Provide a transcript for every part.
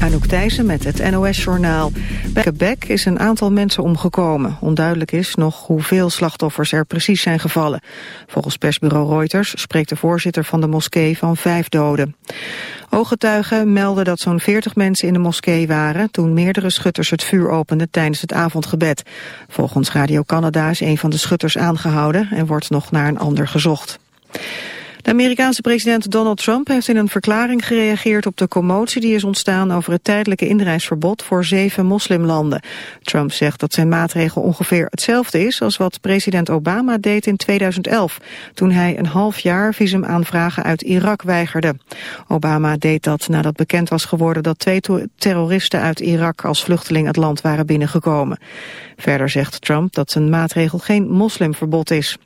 Anouk Thijssen met het NOS-journaal. Bij Quebec is een aantal mensen omgekomen. Onduidelijk is nog hoeveel slachtoffers er precies zijn gevallen. Volgens persbureau Reuters spreekt de voorzitter van de moskee van vijf doden. Ooggetuigen melden dat zo'n 40 mensen in de moskee waren... toen meerdere schutters het vuur openden tijdens het avondgebed. Volgens Radio Canada is een van de schutters aangehouden... en wordt nog naar een ander gezocht. De Amerikaanse president Donald Trump heeft in een verklaring gereageerd op de commotie die is ontstaan over het tijdelijke inreisverbod voor zeven moslimlanden. Trump zegt dat zijn maatregel ongeveer hetzelfde is als wat president Obama deed in 2011, toen hij een half jaar visumaanvragen uit Irak weigerde. Obama deed dat nadat bekend was geworden dat twee terroristen uit Irak als vluchteling het land waren binnengekomen. Verder zegt Trump dat zijn maatregel geen moslimverbod is.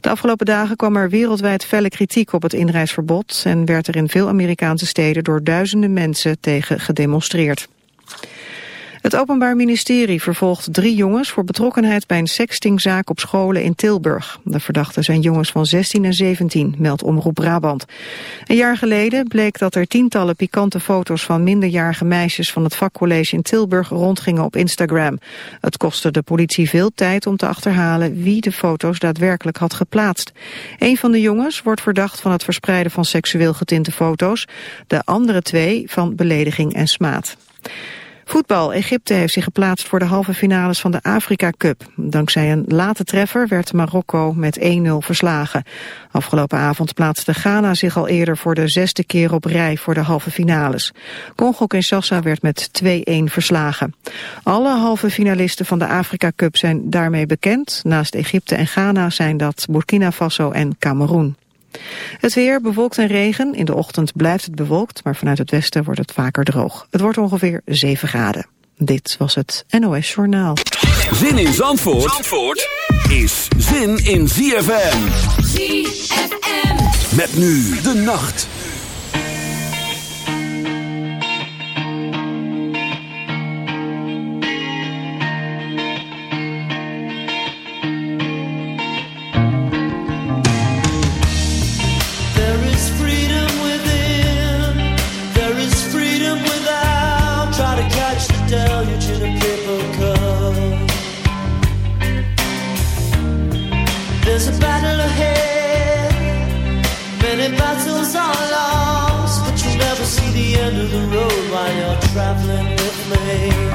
De afgelopen dagen kwam er wereldwijd felle kritiek op het inreisverbod... en werd er in veel Amerikaanse steden door duizenden mensen tegen gedemonstreerd. Het Openbaar Ministerie vervolgt drie jongens voor betrokkenheid bij een sextingzaak op scholen in Tilburg. De verdachten zijn jongens van 16 en 17, meldt Omroep Brabant. Een jaar geleden bleek dat er tientallen pikante foto's van minderjarige meisjes van het vakcollege in Tilburg rondgingen op Instagram. Het kostte de politie veel tijd om te achterhalen wie de foto's daadwerkelijk had geplaatst. Een van de jongens wordt verdacht van het verspreiden van seksueel getinte foto's, de andere twee van belediging en smaad. Voetbal. Egypte heeft zich geplaatst voor de halve finales van de Afrika Cup. Dankzij een late treffer werd Marokko met 1-0 verslagen. Afgelopen avond plaatste Ghana zich al eerder voor de zesde keer op rij voor de halve finales. Congo-Kinshasa werd met 2-1 verslagen. Alle halve finalisten van de Afrika Cup zijn daarmee bekend. Naast Egypte en Ghana zijn dat Burkina Faso en Cameroen. Het weer bewolkt en regen. In de ochtend blijft het bewolkt, maar vanuit het westen wordt het vaker droog. Het wordt ongeveer 7 graden. Dit was het NOS Journaal. Zin in Zandvoort, Zandvoort is zin in ZFM. ZFM. Met nu de nacht. traveling with me.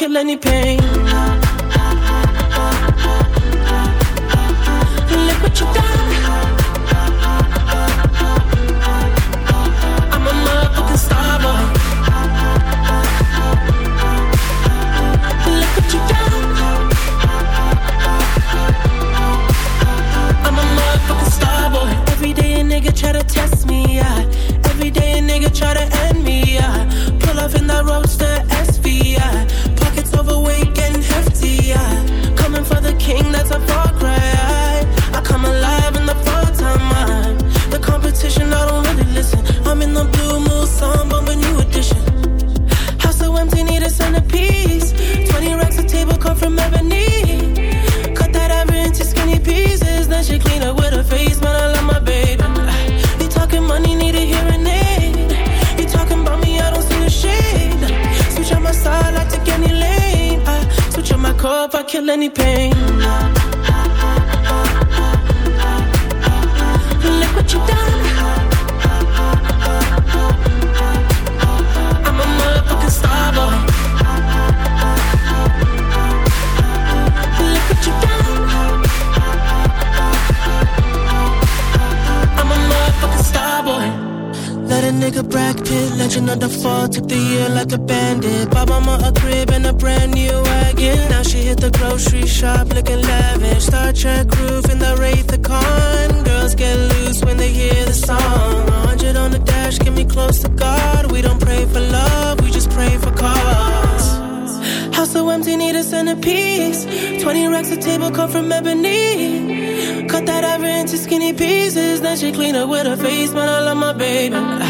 Kill any pain. Any pain. A Brad Pitt, legend of the fall, took the year like a bandit. Bought mama a crib and a brand new wagon. Now she hit the grocery shop looking lavish. Star Trek roof in the Wraith the Con. Girls get loose when they hear the song. 100 on the dash, get me close to God. We don't pray for love, we just pray for cause. House so empty, need a centerpiece. 20 racks of table come from ebony. Cut that ever into skinny pieces. Then she clean up with her face, man. I love my baby.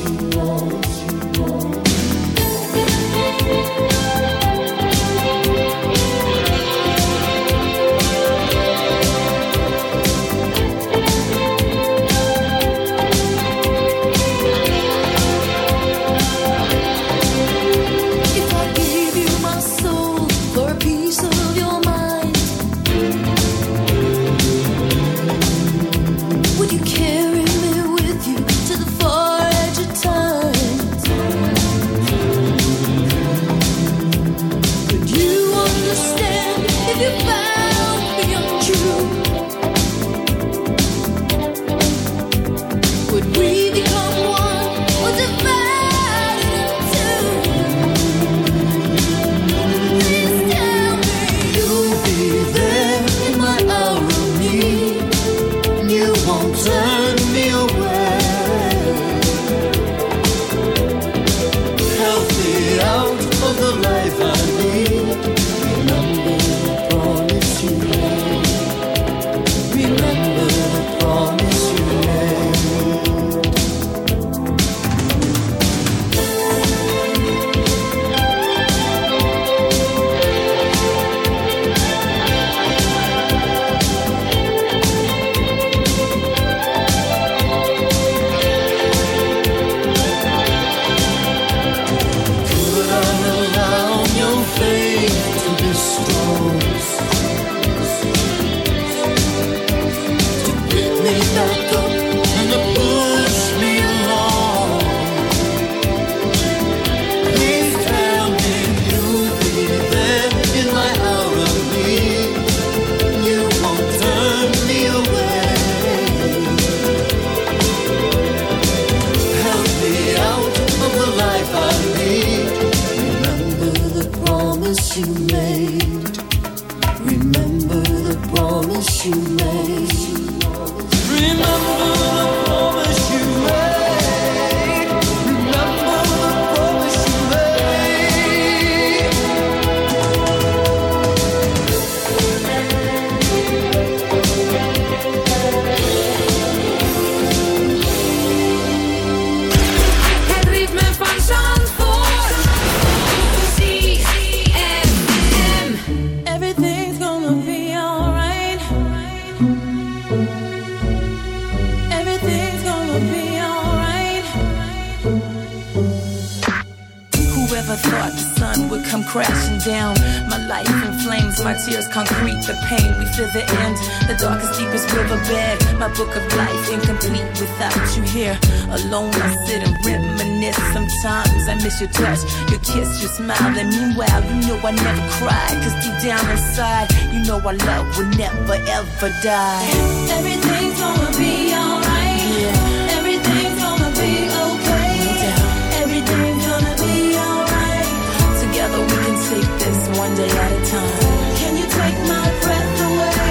Here. Alone, I sit and reminisce. Sometimes I miss your touch, your kiss, your smile. And meanwhile, you know I never cried. Cause deep down inside, you know our love will never ever die. Everything's gonna be alright. Yeah. Everything's gonna be okay. Everything's gonna be alright. Together we can take this one day at a time. Can you take my breath away?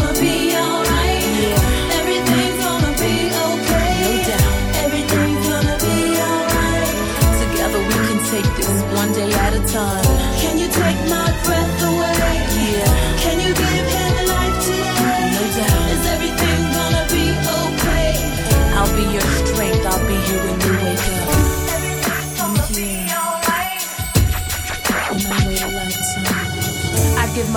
Can you take my breath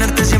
tenerte siempre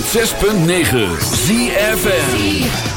106.9 ZFN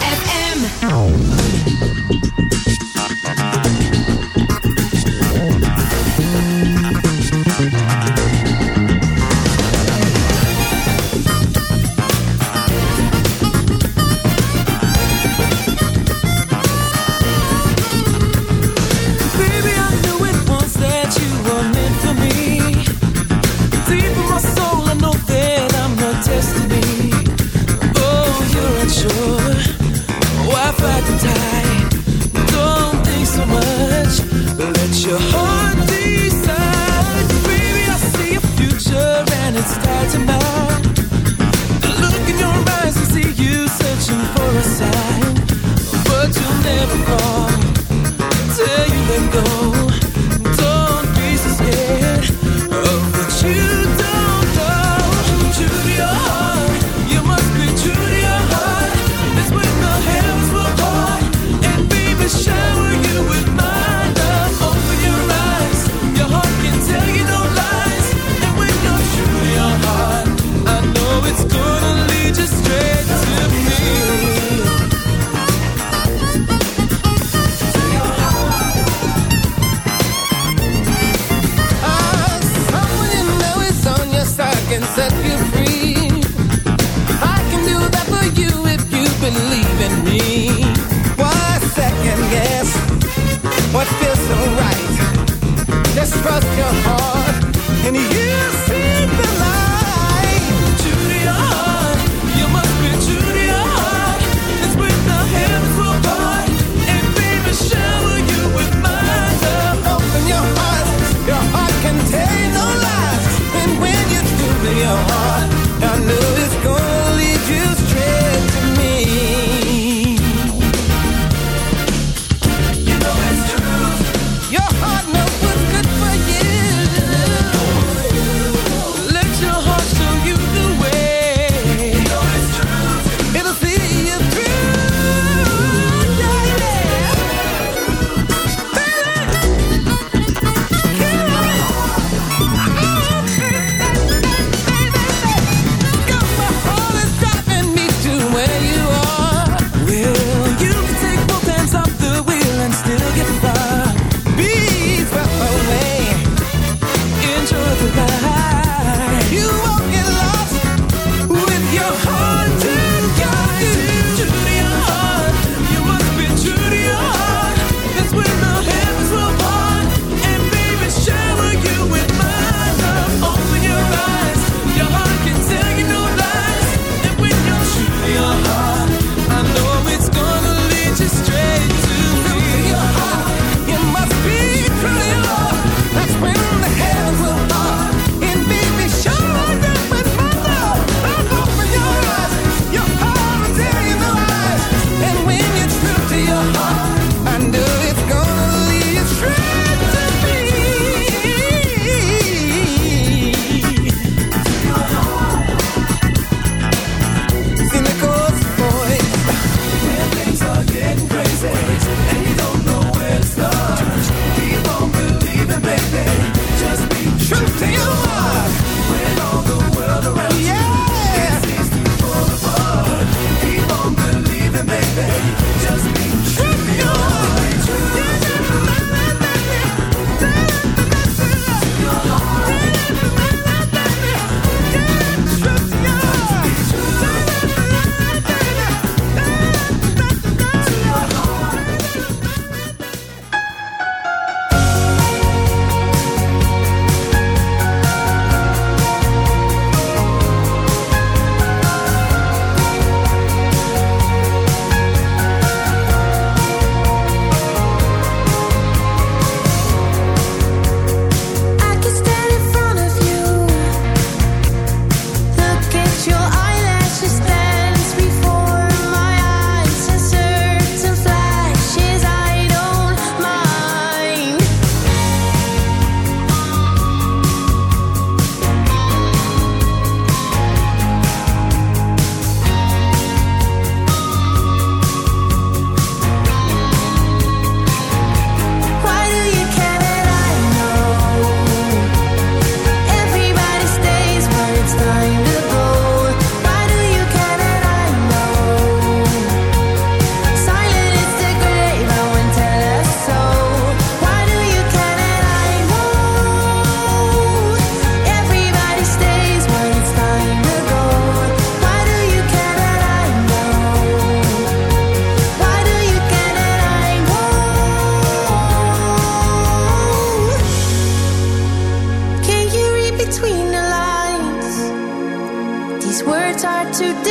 words are too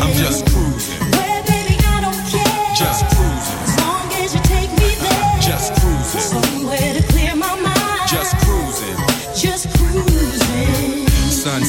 I'm just cruising.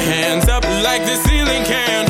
Hands up like the ceiling can't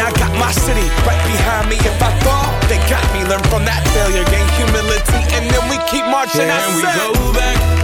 I got my city right behind me. If I fall, they got me. Learn from that failure, gain humility, and then we keep marching. Can we go back?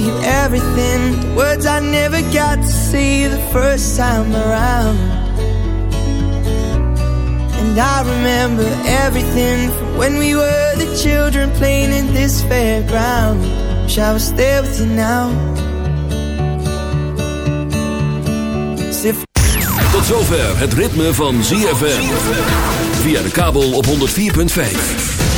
You everything, words I never got to see the first time around. And I remember everything from when we were the children playing in this fairground. Shall I stay with you now? Tot zover het ritme van ZFM. Via de kabel op 104.5.